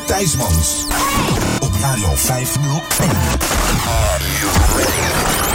is. Op Radio 501.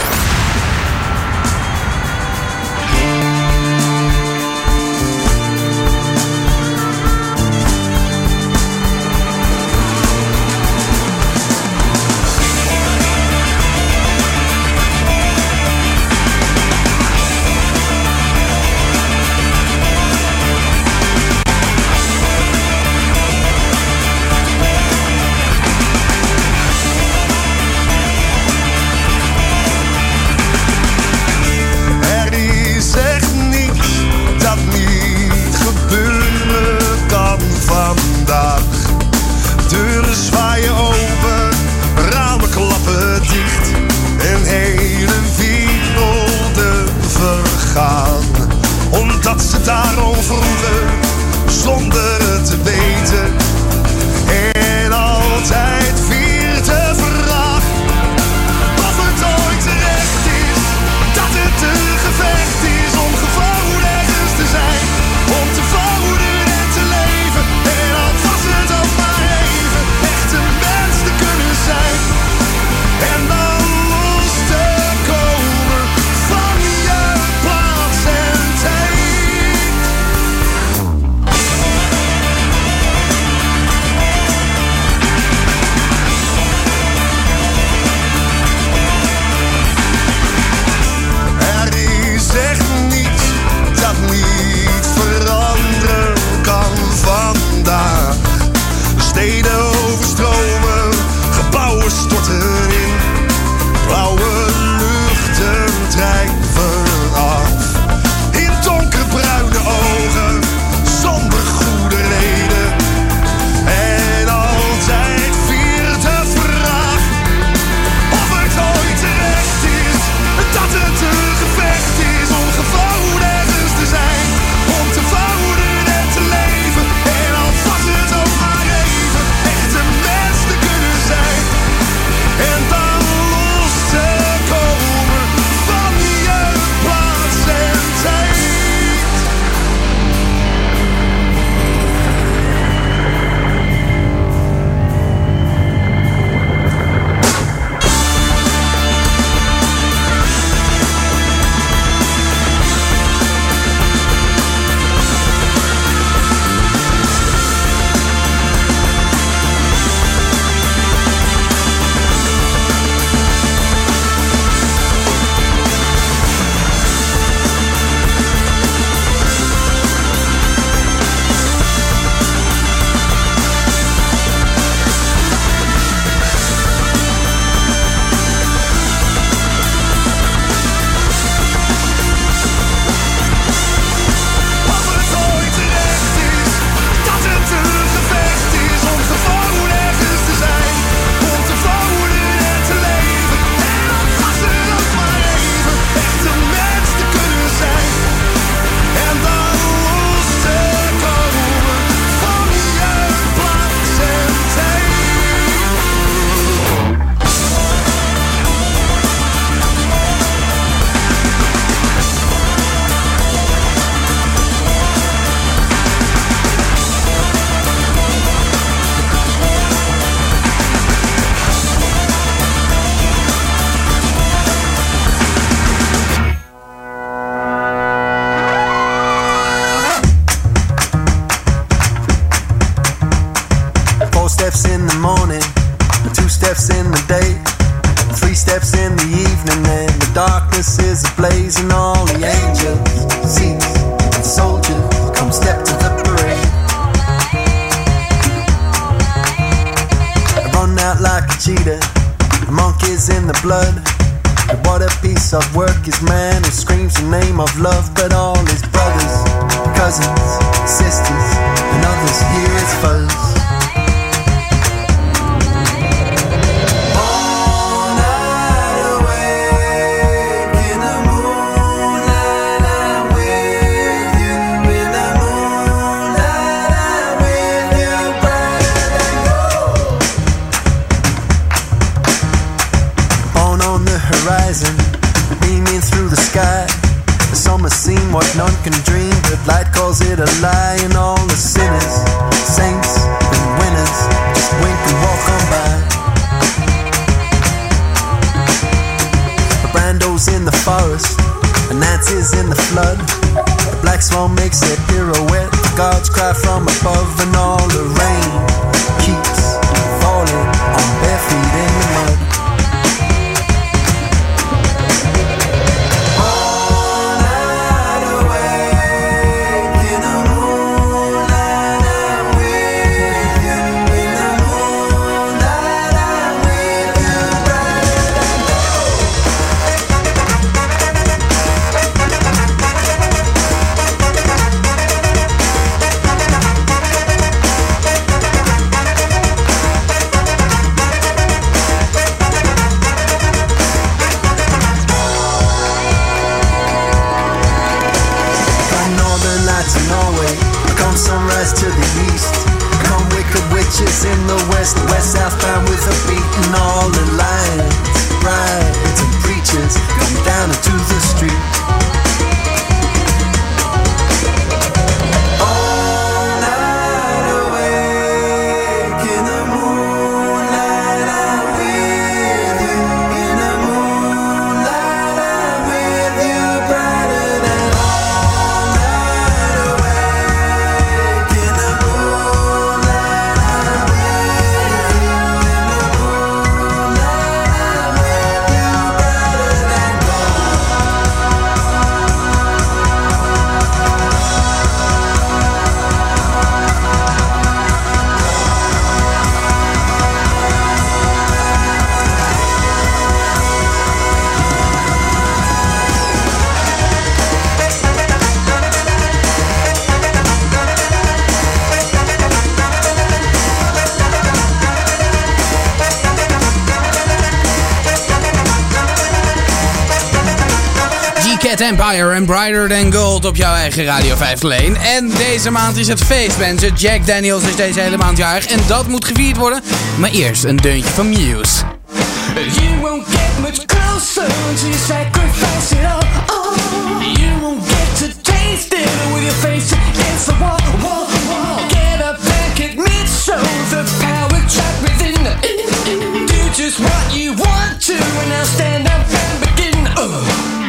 Gold op jouw eigen Radio 5 Leen. En deze maand is het feest, mensen. Jack Daniels is deze hele maand jarig en dat moet gevierd worden. Maar eerst een deuntje van Muse. You won't get much closer until you sacrifice it all. Oh, you won't get to taste it with your face against the wall. wall, wall. Get up and admit so the power trapped within. Do just what you want to, and now stand up and begin. Uh.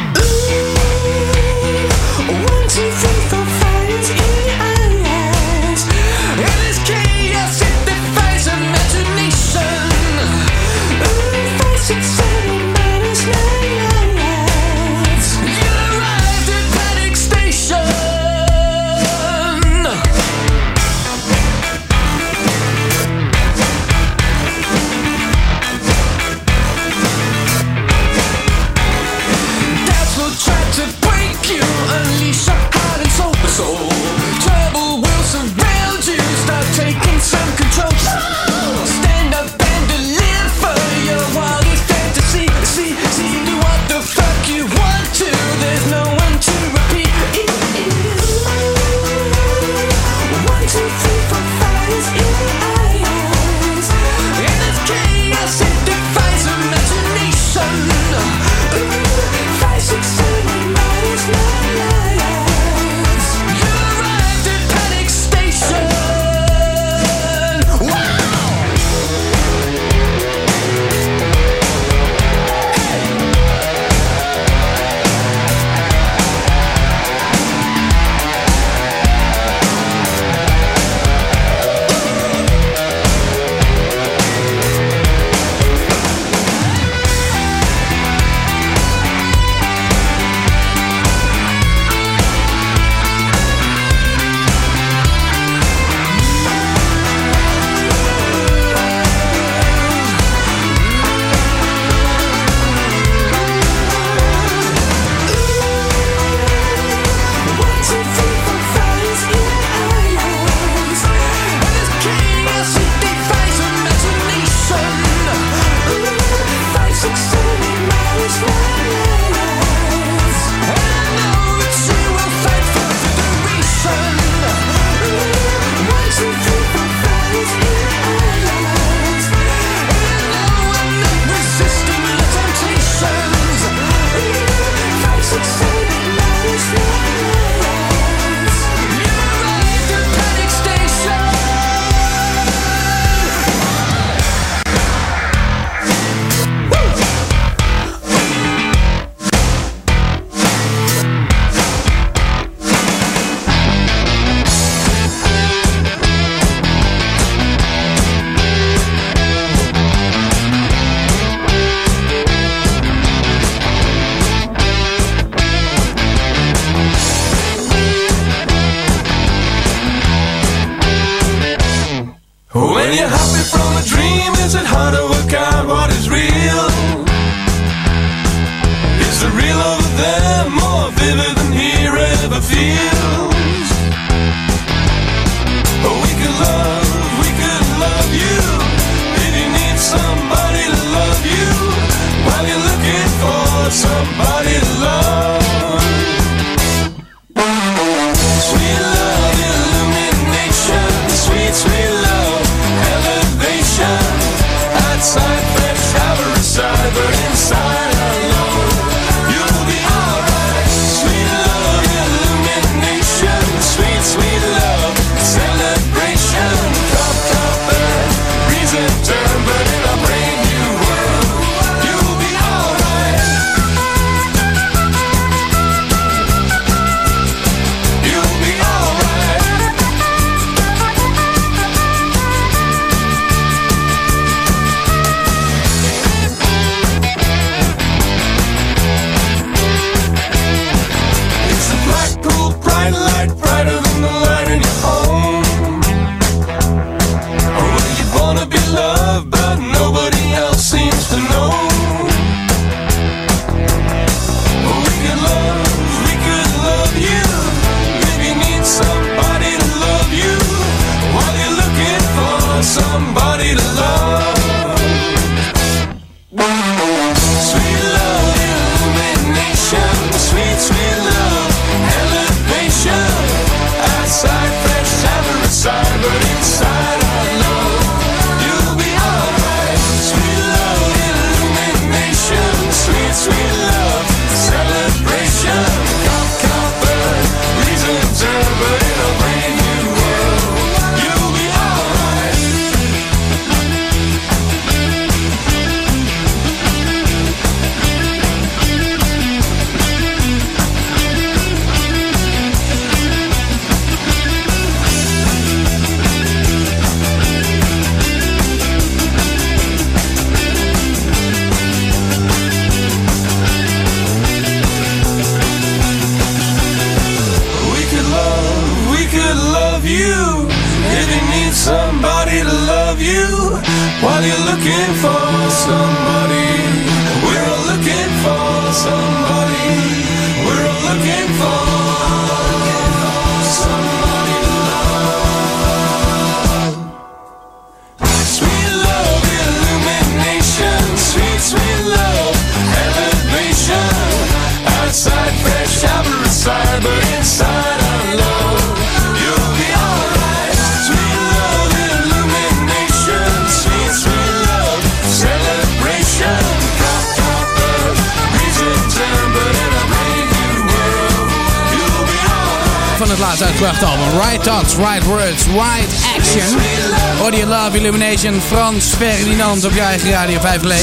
Op je eigen radio 5 Lane.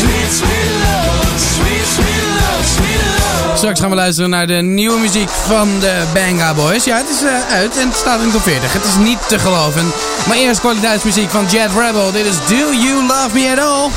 Straks gaan we luisteren naar de nieuwe muziek van de Banga Boys. Ja, het is eh, uit en het staat in top 40. Het is niet te geloven. Maar eerst kwaliteitsmuziek van Jet Rebel. Dit is Do You Love Me At All?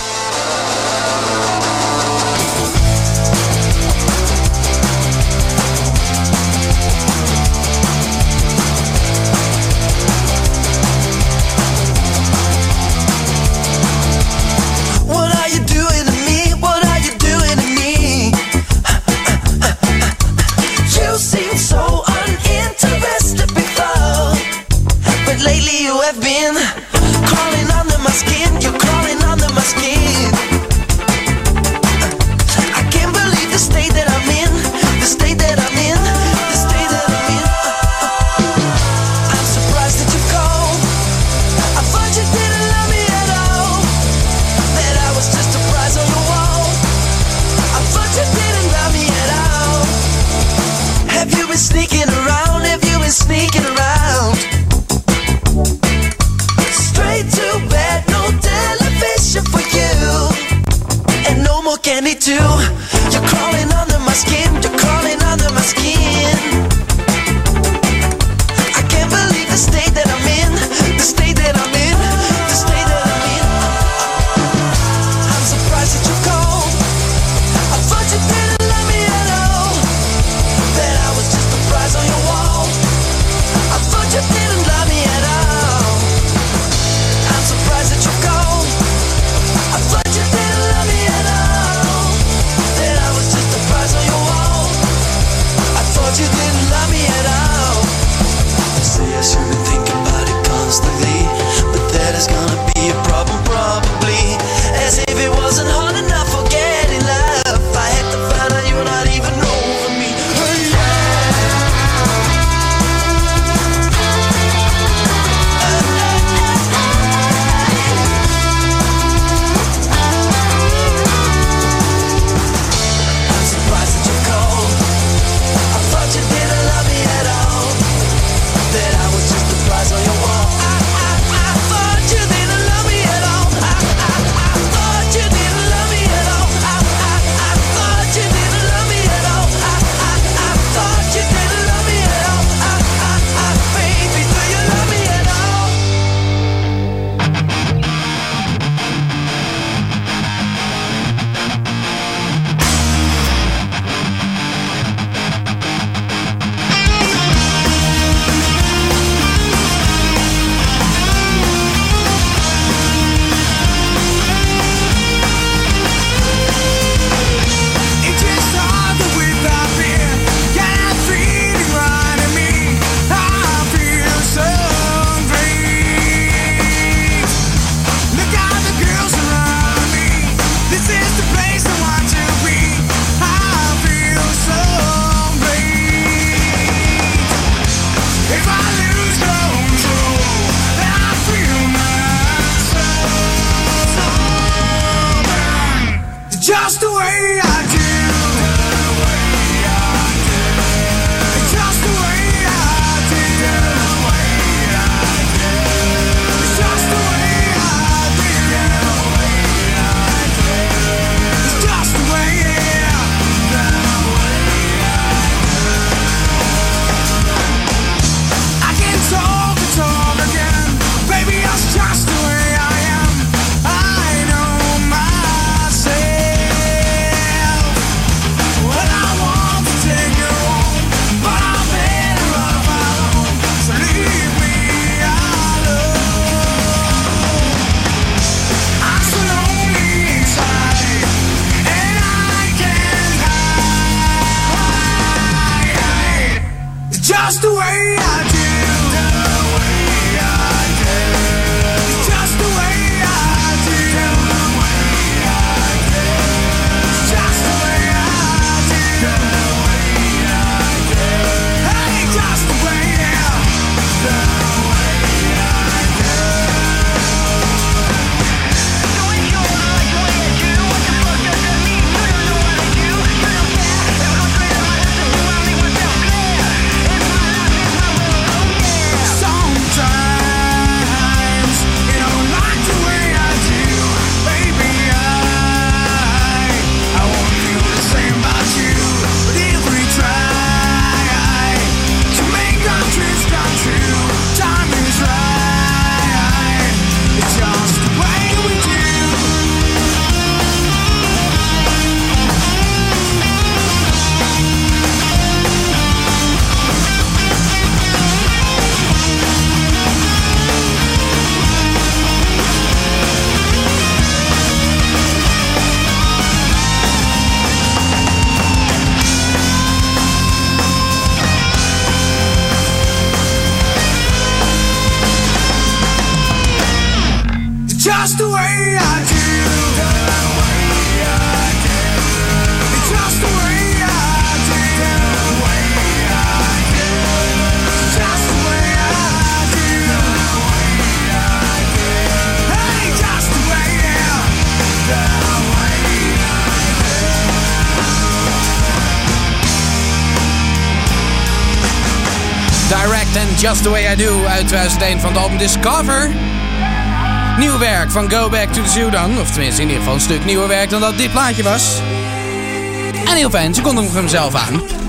Just The Way I Do uit 2001 van het album Discover. Nieuw werk van Go Back to the Zoo dan. Of tenminste in ieder geval een stuk nieuwer werk dan dat dit plaatje was. En heel fijn, ze kondigde hem zelf aan.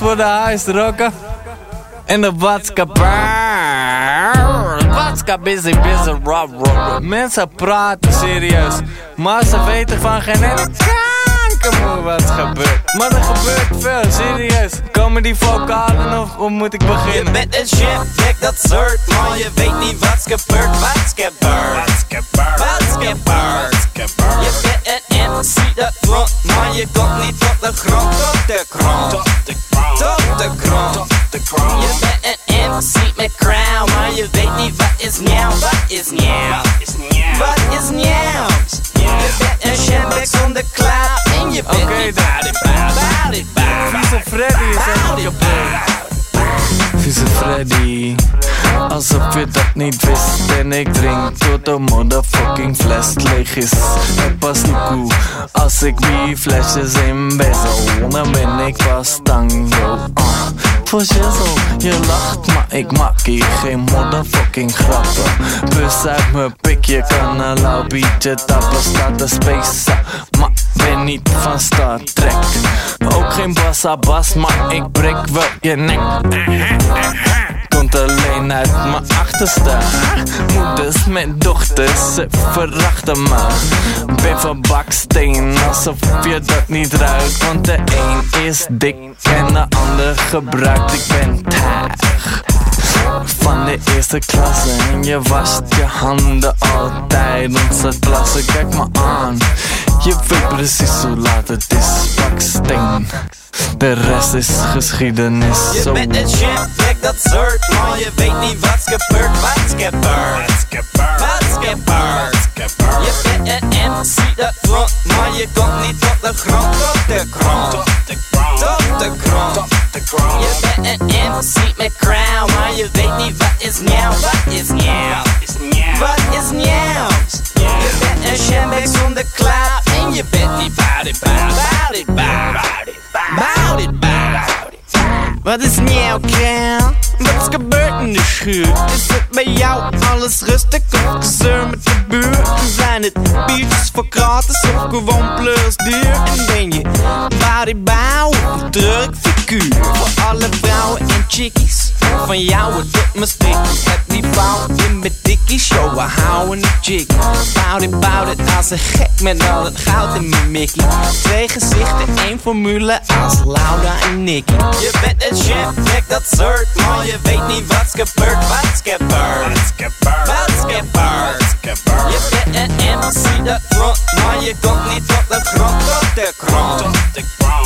Voor de huisrokken. En de Watska Watska busy busy rob rob. Mensen praten serieus, maar ze weten van geen ene kankermoe wat gebeurt. Maar er gebeurt veel, serieus. Komen die vocalen of hoe moet ik Je beginnen? bent een chef, check dat soort, maar je weet niet wat's gebeurd, wat's gebeurd. Wat's gebeurd. Je bent een MC dat front, maar je komt niet tot de grond, de niet wat is nieuw, wat is nieuw. Wat is nieuw? Je bent een chef zonder cloud en je bent Oké niet bow, body bow. Vieze Freddy is Body kapot. bow. Vieze Freddy Alsof je dat niet wist En ik drink tot de motherfucking fles leeg is En pas koe Als ik die flesjes in bezel Dan ben ik pas tango uh, voor. Je lacht, maar ik maak hier geen motherfucking grappen. Bus uit mijn pik, je kan een lauw tappen. Staat de space, maar ben niet van Star Trek. Ook geen bassa bas, maar ik breek wel je nek. Komt alleen uit mijn achterste. Moeders met dochters, ze verachten me. Ben van baksteen, alsof je dat niet ruikt. Want de een is dik en de ander gebruikt. Ik ben taag van de eerste klasse En je wast je handen altijd Onze klasse, kijk me aan Je weet precies hoe laat het is Baksteen De rest is geschiedenis. Je Zo. bent een shit, kijk dat soort Maar je weet niet wat's gebeurd, wat's gebeurd Wat's gebeurd Je bent een MC dat front Maar je komt niet tot de grond, tot de grond. Tot de grond. Je bent een MC met crown Maar je weet niet wat is nieuw, wat is nieuw Wat is nieuw Je bent een shambek zonder klauw En je bent niet bout it, bout it, bout it, bout it, wat is nieuw, Kel? Wat is gebeurd in de schuur? Is het bij jou alles rustig of gezeur met de buurt? Zijn het biertjes voor gratis of gewoon plus duur? En ben je bodybouw of een druk figuur? Voor alle vrouwen en chickies. Van jou het doet me sticky Heb die vrouw in mijn dikkies. Yo, we houden een chick Bout it, bout it. Als een gek met al het goud in mijn mickey Twee gezichten, één formule Als Laura en Nicky. Je bent een chef, kijk dat soort Maar je weet niet wat's gebeurd. Wat's gebeurd. Wat's gebeurd. Je bent een MC dat front Maar je komt niet tot de grond. Tot de grond.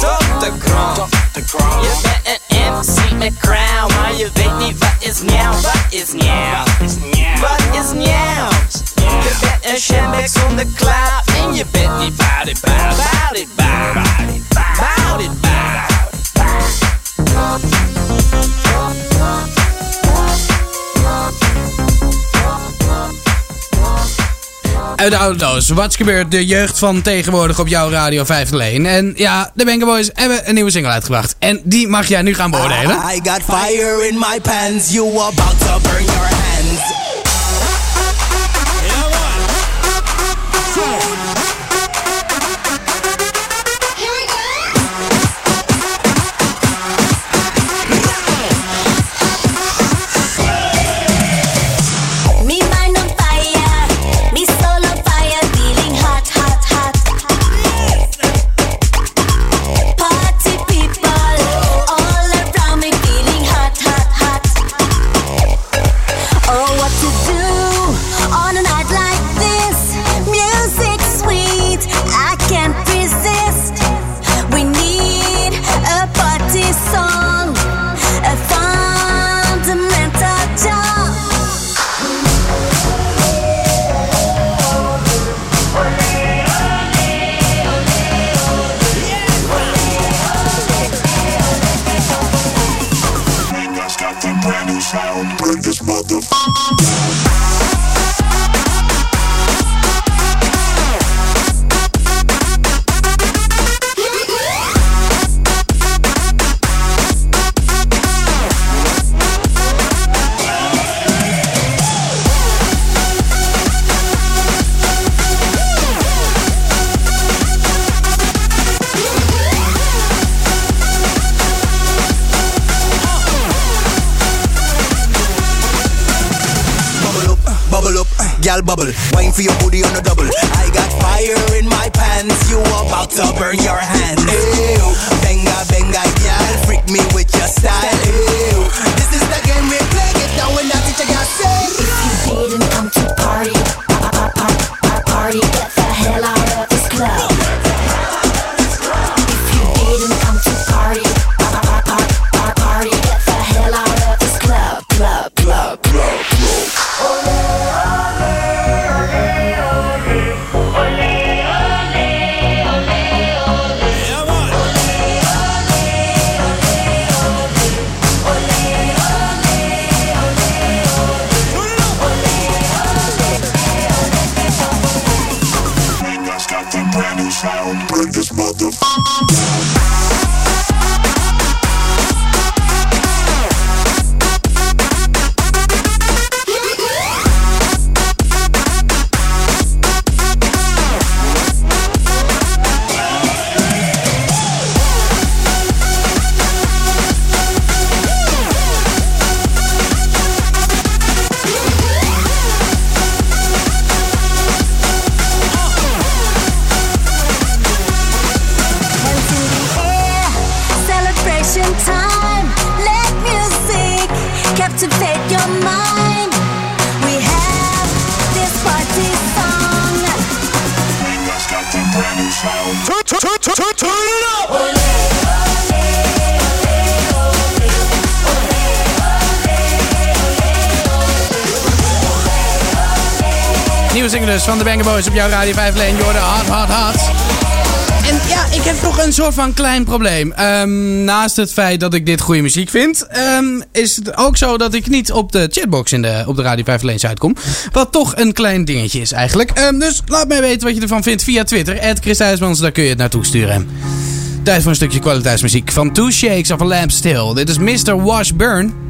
Tot de grond. Je bent een MC met crown. Maar je weet niet wat is nieuw Wat is nieuw Wat is nieuw Je bent een shambek zonder klauw En je bent niet bout it, bout bout it, bout it, bout it, bout Uit de oude doos. Wat gebeurt de jeugd van tegenwoordig op jouw Radio 5 alleen? En ja, de Benga Boys hebben een nieuwe single uitgebracht. En die mag jij nu gaan beoordelen. I got fire in my pants, you about to burn your hands. sound, this motherfucker down. Op jouw Radio 5 Leen. Jorden, hard, hard, hard. En ja, ik heb nog een soort van klein probleem. Ehm, naast het feit dat ik dit goede muziek vind, ehm, is het ook zo dat ik niet op de chatbox in de, op de Radio 5 Leen site kom. Wat toch een klein dingetje is eigenlijk. Ehm, dus laat mij weten wat je ervan vindt via Twitter. Chris Huismans, daar kun je het naartoe sturen. Tijd voor een stukje kwaliteitsmuziek van Two Shakes of a Lamp Still. Dit is Mr. Washburn.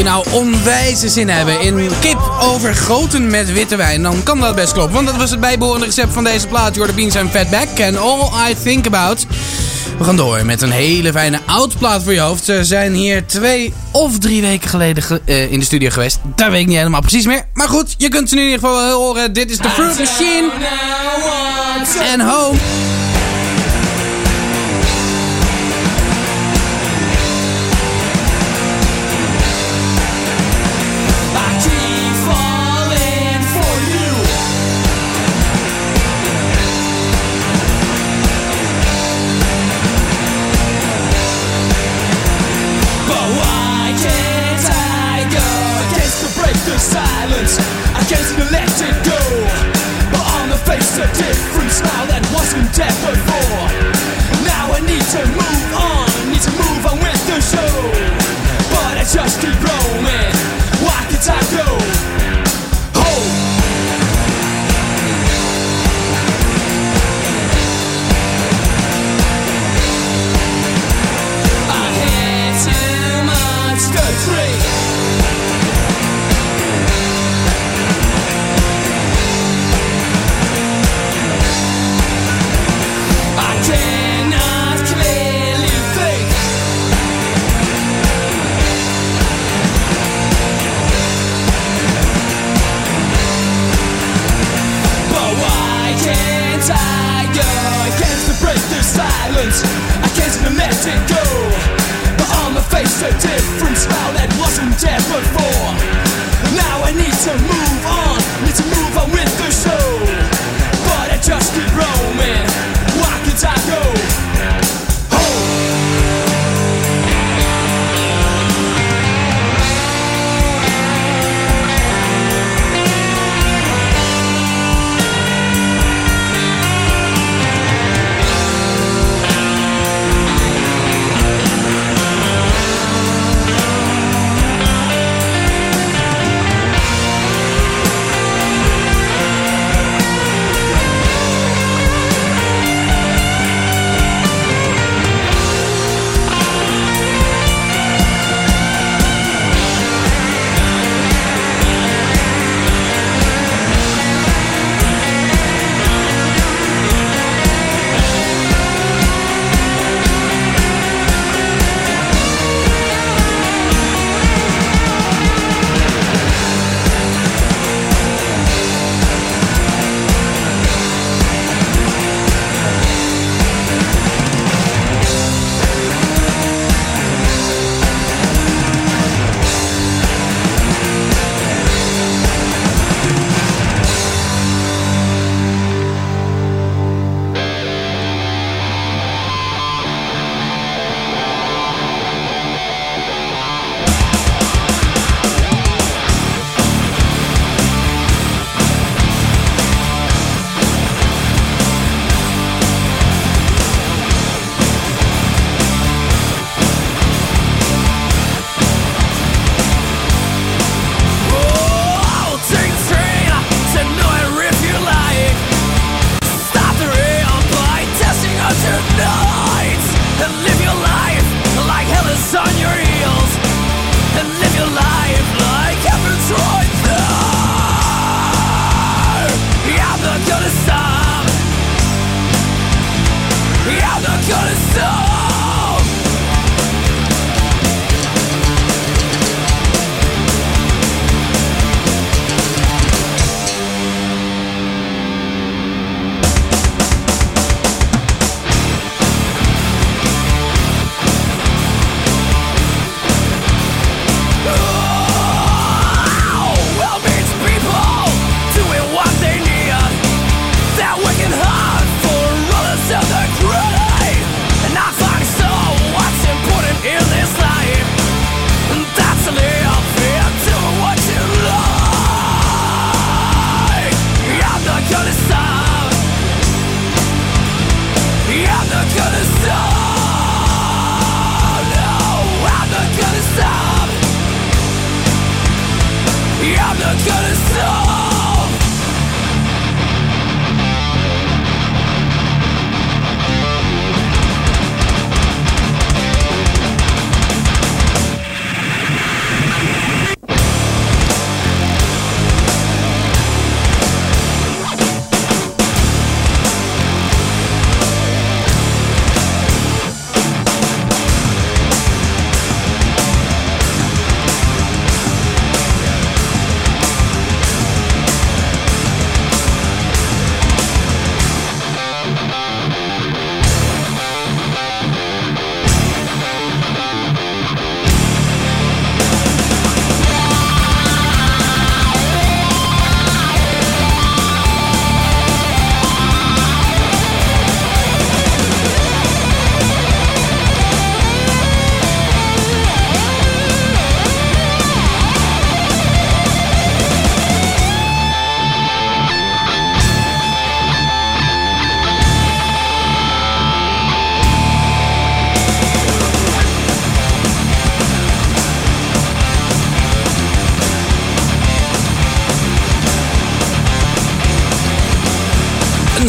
je nou onwijze zin hebben in kip overgoten met witte wijn, dan kan dat best kloppen. Want dat was het bijbehorende recept van deze plaat. Jordan Beans en Fatback en All I Think About. We gaan door met een hele fijne oud-plaat voor je hoofd. Ze zijn hier twee of drie weken geleden eh, in de studio geweest. Daar weet ik niet helemaal precies meer. Maar goed, je kunt ze nu in ieder geval horen. Dit is The Fruit Machine. En ho.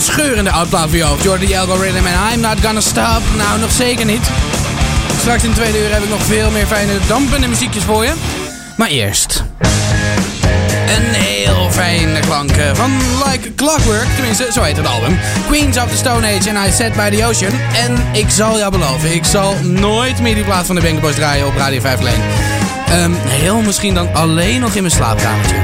scheurende oudplaat voor jou. Jordi Algorithm en I'm Not Gonna Stop. Nou, nog zeker niet. Straks in de tweede uur heb ik nog veel meer fijne dampende muziekjes voor je. Maar eerst... Een heel fijne klank van Like Clockwork, tenminste zo heet het album. Queens of the Stone Age en I Set by the Ocean. En ik zal jou beloven, ik zal nooit meer die plaat van de Bangerboys draaien op Radio 5 Lane. Ehm, heel misschien dan alleen nog in mijn slaapkamertje.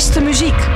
beste muziek.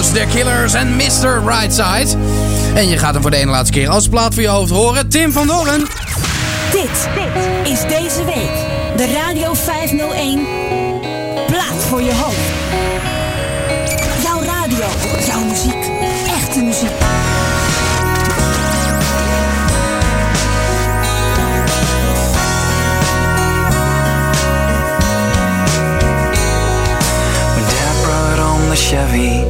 De The Killers en Mr. Rightside. En je gaat hem voor de ene laatste keer als plaat voor je hoofd horen. Tim van Doorn. Dit is deze week de Radio 501 plaat voor je hoofd. Jouw radio, jouw muziek, echte muziek. When Dad brought home the Chevy,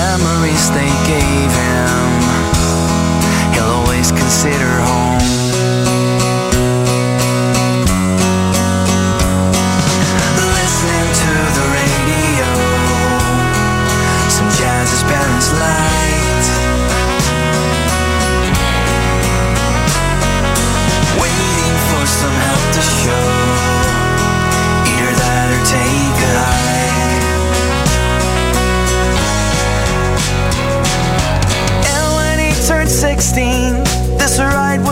memories they gave him, he'll always consider home.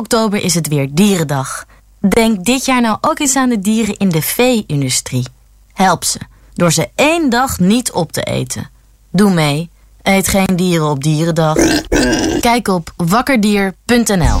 Oktober is het weer Dierendag. Denk dit jaar nou ook eens aan de dieren in de vee-industrie. Help ze, door ze één dag niet op te eten. Doe mee. Eet geen dieren op Dierendag. Kijk op wakkerdier.nl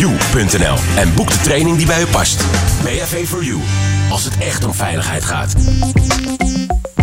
www.bav-4-u.nl en boek de training die bij u past. BHV for You, als het echt om veiligheid gaat.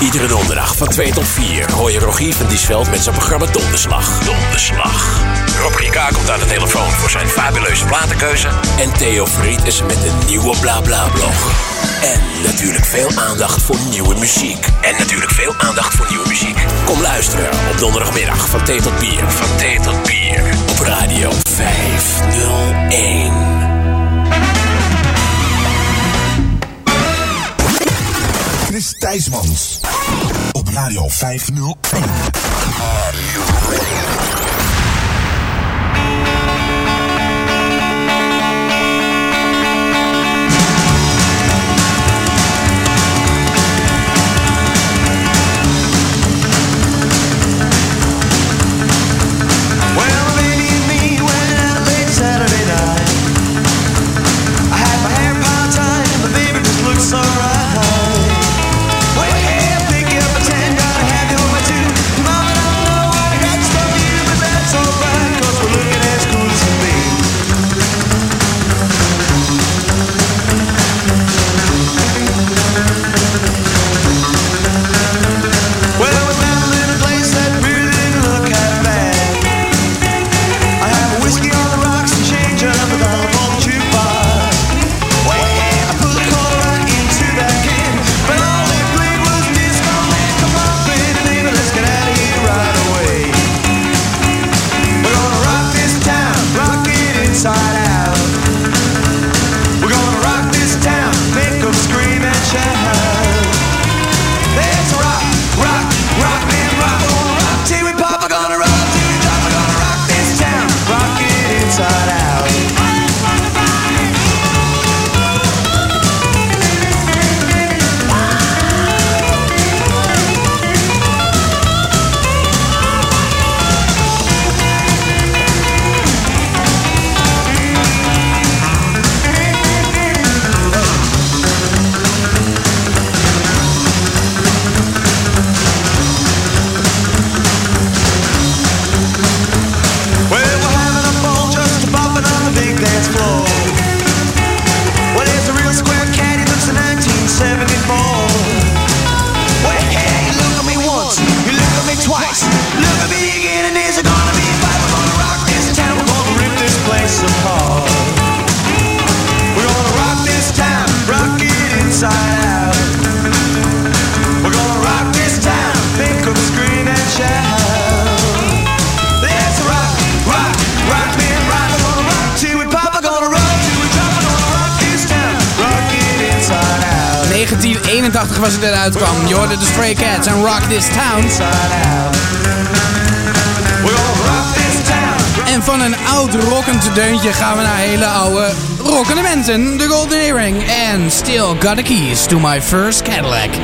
Iedere donderdag van 2 tot 4 hoor je Rogier van Diesveld met zijn programma Donderslag. Donderslag. Rob Rika komt aan de telefoon voor zijn fabuleuze platenkeuze. En Theo Fried is met een nieuwe BlaBla blog. En natuurlijk veel aandacht voor nieuwe muziek. En natuurlijk veel aandacht voor nieuwe muziek. Kom luisteren op donderdagmiddag van T tot bier. Van T tot bier. Op radio 501. Chris Thijsmans. Op Radio 501. the keys to my first Cadillac.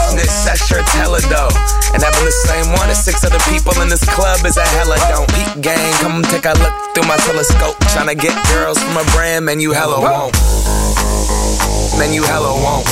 That shirt's hella dope. And having the same one as six other people in this club is a hella don't. Eat gang, come take a look through my telescope. Tryna get girls from a brand, man, you hella won't. Man, you hella won't.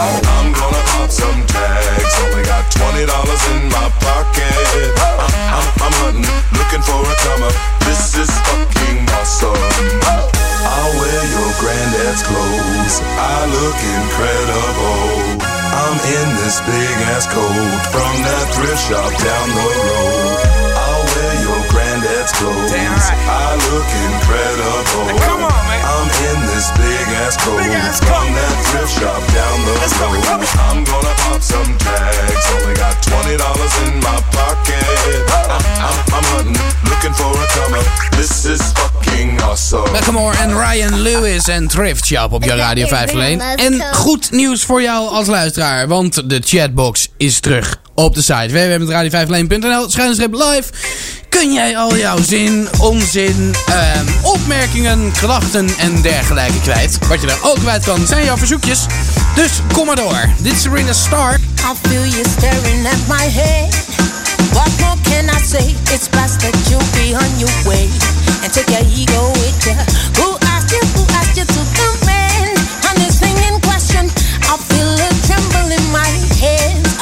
I'm gonna pop some tags. Only got twenty dollars in my pocket. I'm, I'm, hunting, looking for a come up. This is fucking awesome. I'll wear your granddad's clothes. I look incredible. I'm in this big ass coat from that thrift shop down the road. I'll wear your granddad's clothes. I look incredible. come on, man. I'm in this big ass coat from that thrift shop down the road. I'm gonna pop some tags. Only got twenty dollars in my pocket. I'm, I'm, I'm hunting, looking for a come up. This is fucking awesome. Macklemore en Ryan Lewis en Thrift Shop op jouw Radio 501. En goed nieuws voor jou als luisteraar, want de chatbox is terug op de site www.radio501.nl schuinstrip live. Kun jij al jouw zin, onzin, ehm, opmerkingen, gedachten en dergelijke kwijt. Wat je er ook kwijt kan zijn jouw verzoekjes. Dus kom maar door. Dit is Serena Stark. I feel you staring at my head. What more can I say? It's best that you be on your way and take your ego with you. Who asked you? Who asked you to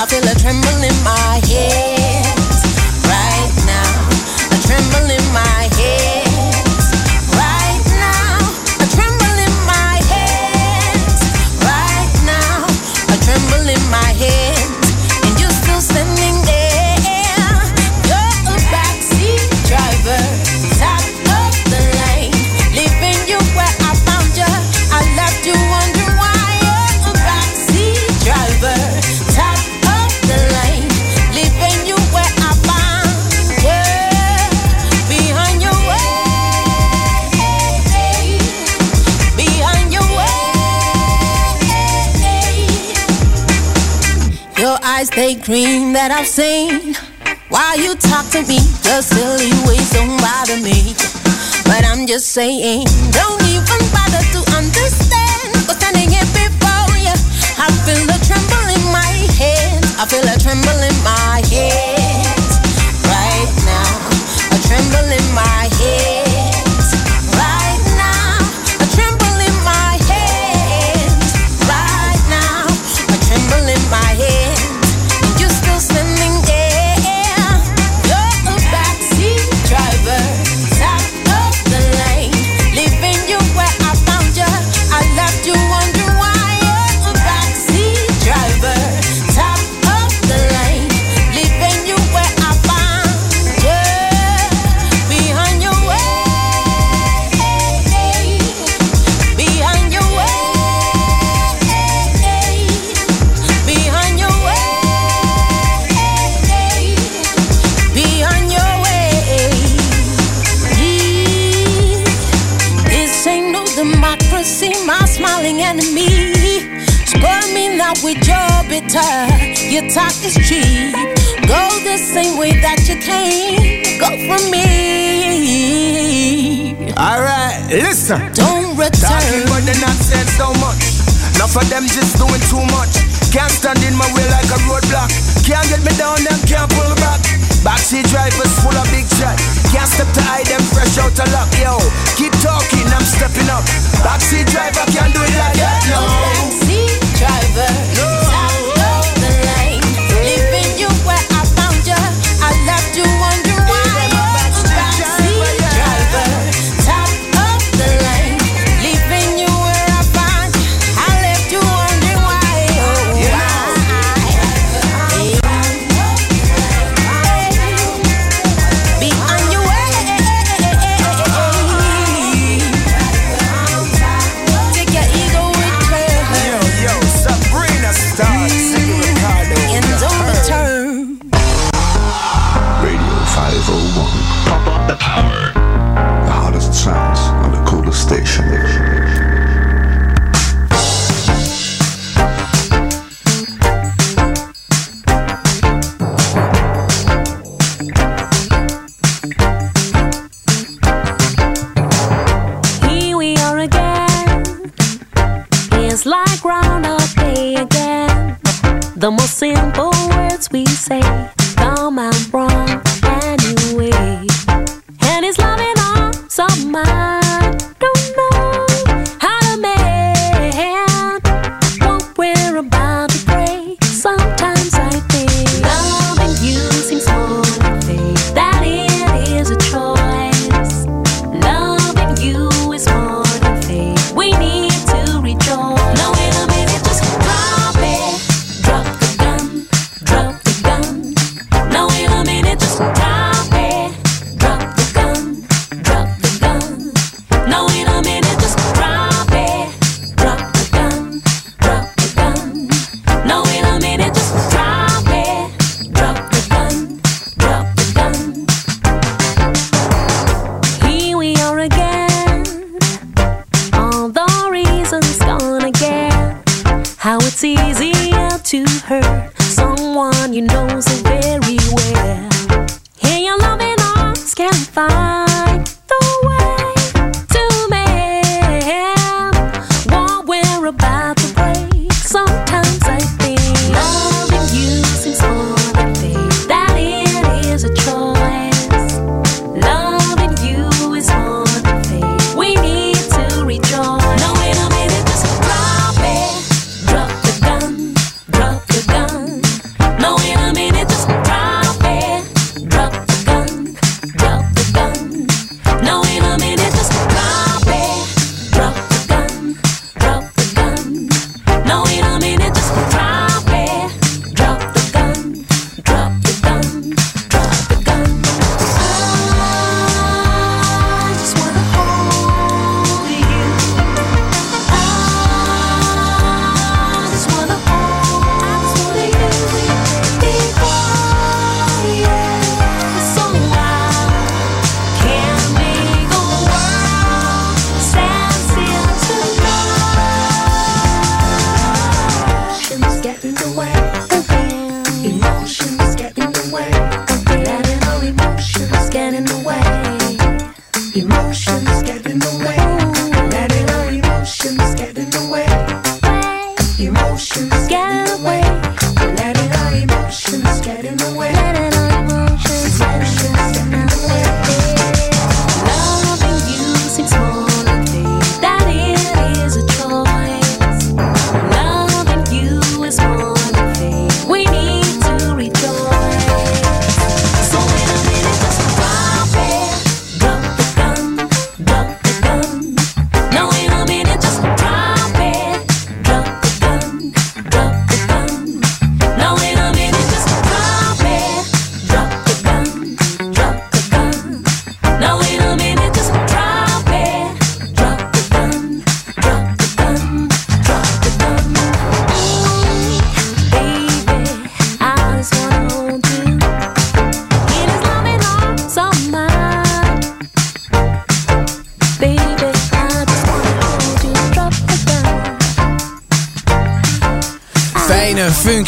I feel a tremble in my eyes, they dream that I've seen. Why you talk to me, the silly ways don't bother me. But I'm just saying, don't even bother to understand. Cause standing here before you, I feel a tremble in my hands. I feel a tremble in my hands right now. A tremble in my hands.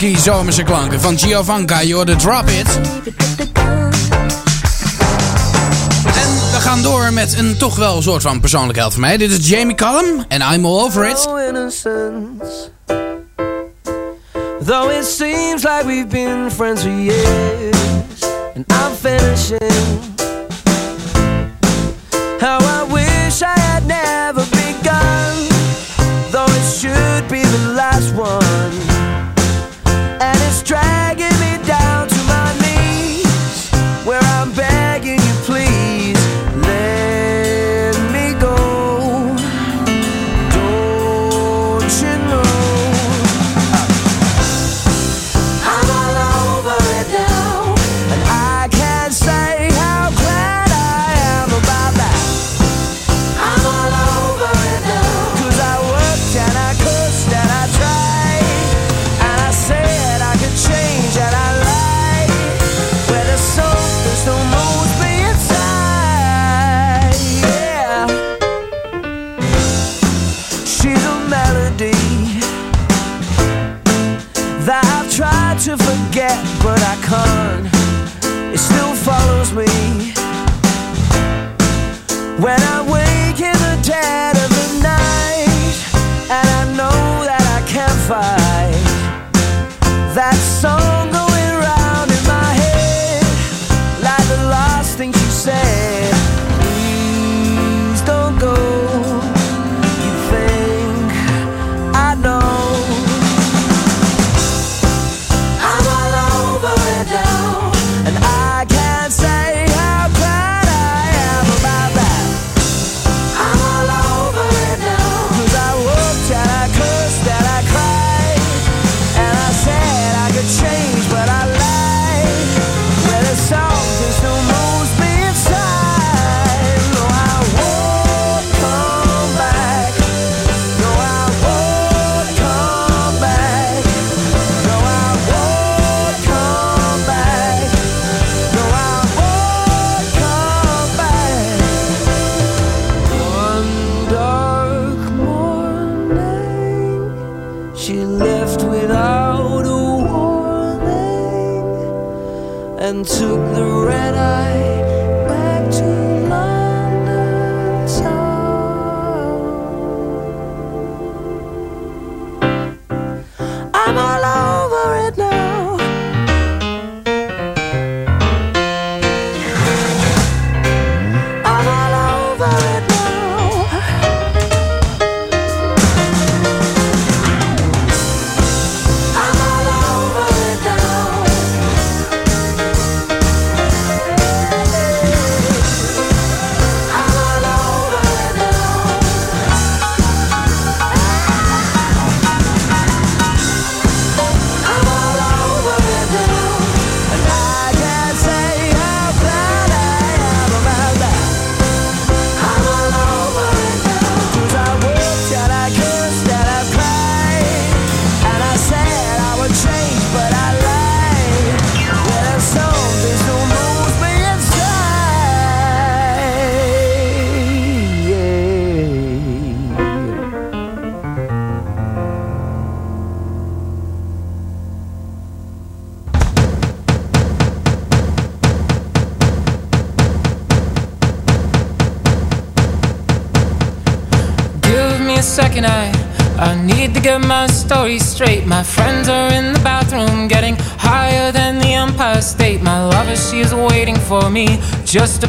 funky zomerse klanken van Giovanni, you're the Drop It. En we gaan door met een toch wel een soort van persoonlijk held van mij. Dit is Jamie Cullum en I'm All Over It. Though it seems like we've been friends for years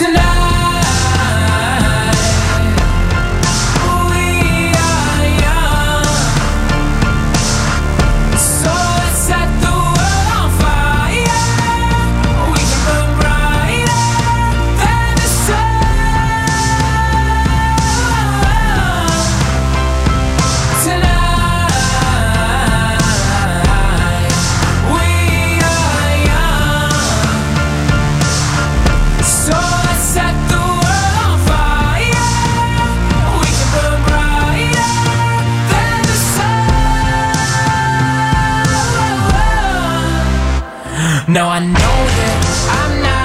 tonight. Now I know that I'm not.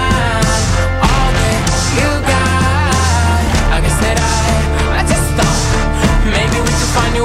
Find new.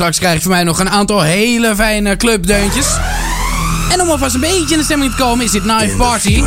straks krijg je van mij nog een aantal hele fijne clubdeuntjes. En om alvast een beetje in de stemming te komen is dit Knife Party.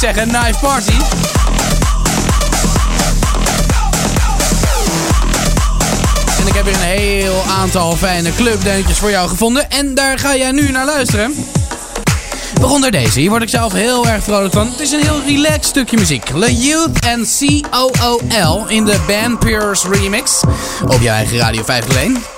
zeggen, nice party. En ik heb hier een heel aantal fijne clubdeuntjes voor jou gevonden. En daar ga jij nu naar luisteren. Waaronder deze. Hier word ik zelf heel erg vrolijk van. Het is een heel relaxed stukje muziek. Le Youth and COOL in de Band Pierce remix. Op je eigen Radio 501.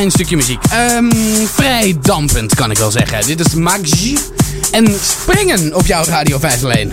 Fijn stukje muziek. Ehm, vrij dampend kan ik wel zeggen. Dit is Maggi en Springen op jouw Radio 5 alleen.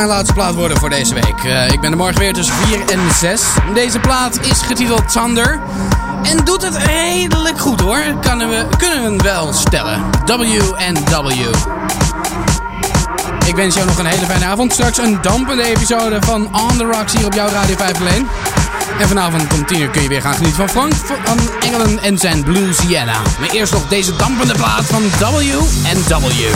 Mijn laatste plaat worden voor deze week. Eh, ik ben er morgen weer tussen 4 en 6. Deze plaat is getiteld Thunder. En doet het redelijk goed hoor. Kunnen we, kunnen we wel stellen. W&W. Ik wens jou nog een hele fijne avond. Straks een dampende episode van On The Rocks hier op jouw Radio 5 alleen. En vanavond om 10 uur kun je weer gaan genieten van Frank van Engelen en zijn Bluesiana. Maar eerst nog deze dampende plaat van W&W.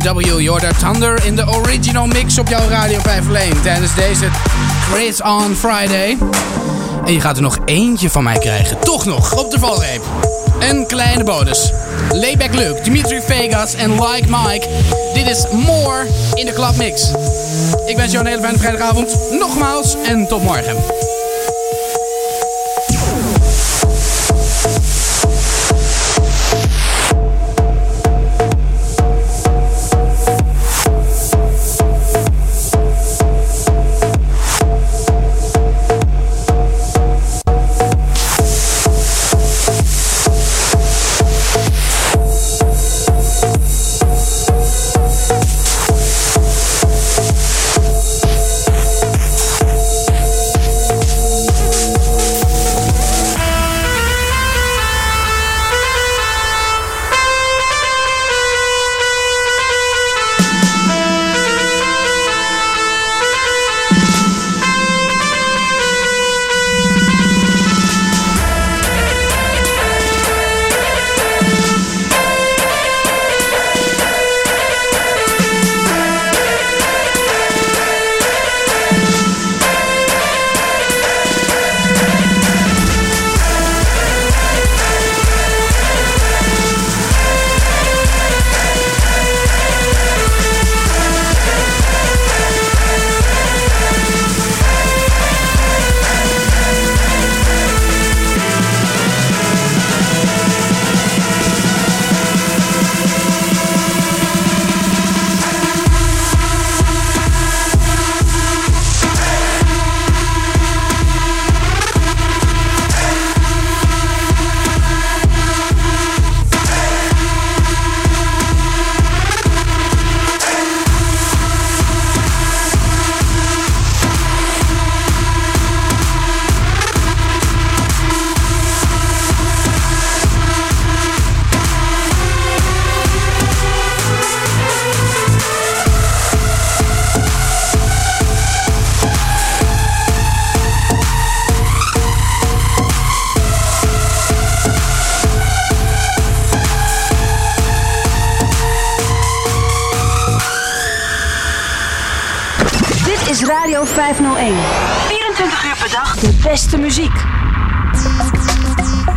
Je hoort Thunder in de original mix op jouw Radio 5 Lane tijdens deze Chris on Friday. En je gaat er nog eentje van mij krijgen. Toch nog, op de valreep. Een kleine bonus. Layback Luke, Dimitri Vegas en Like Mike. Dit is More in de Club Mix. Ik wens jou een hele fijne vrijdagavond. Nogmaals en tot morgen.